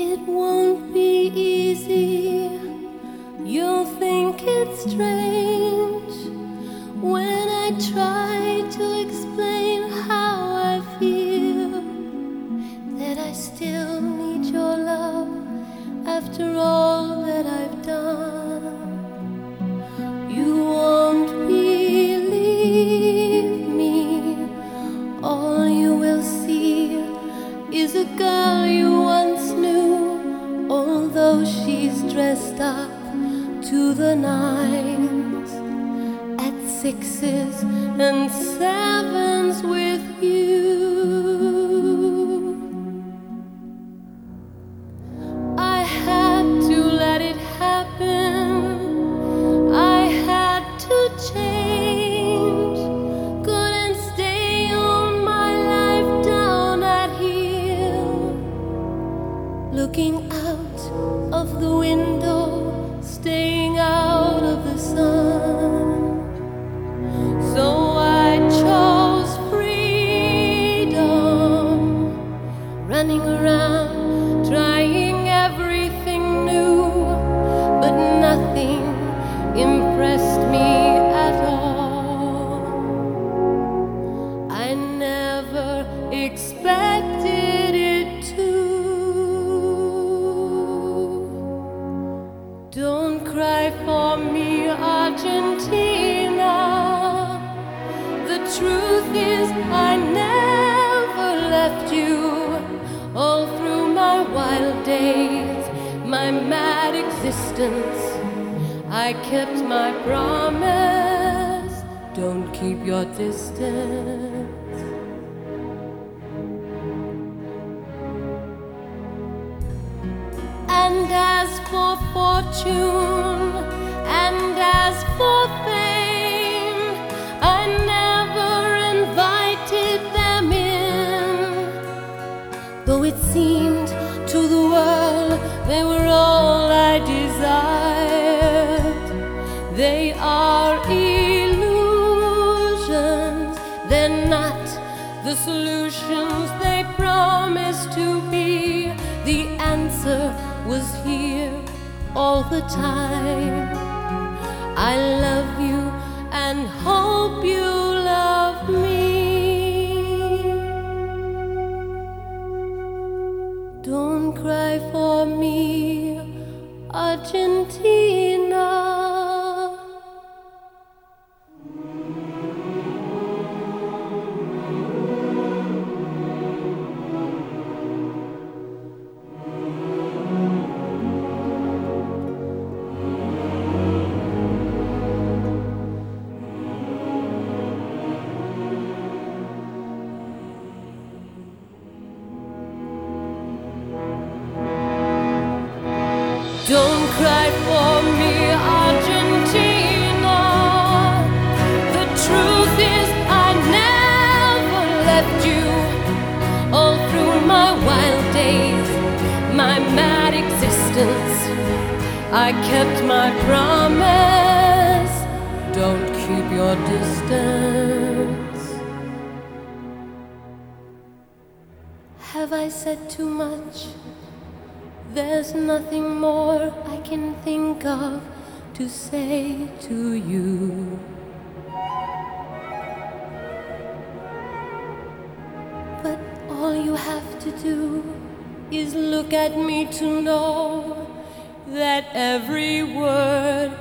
It won't be easy. You'll think it's strange when I try to explain how I feel. That I still need your love after all that I've done. You won't believe me. All you will see is a girl you she's dressed up to the nines at sixes and sevens with you. Truth is, I never left you my mad existence. I kept my promise. Don't keep your distance. And as for fortune, and as for fame, I never invited them in. Though it seemed they are illusions, they're not the solutions they promised to be. The answer was here all the time. I love you and hope you love me. Don't cry for me, Argentina. Don't cry for me, Argentina. The truth is, I never left you all through my wild days, my mad existence. I kept my promise. Don't keep your distance. Have I said too much? There's nothing more I can think of to say to you. But all you have to do is look at me to know that every word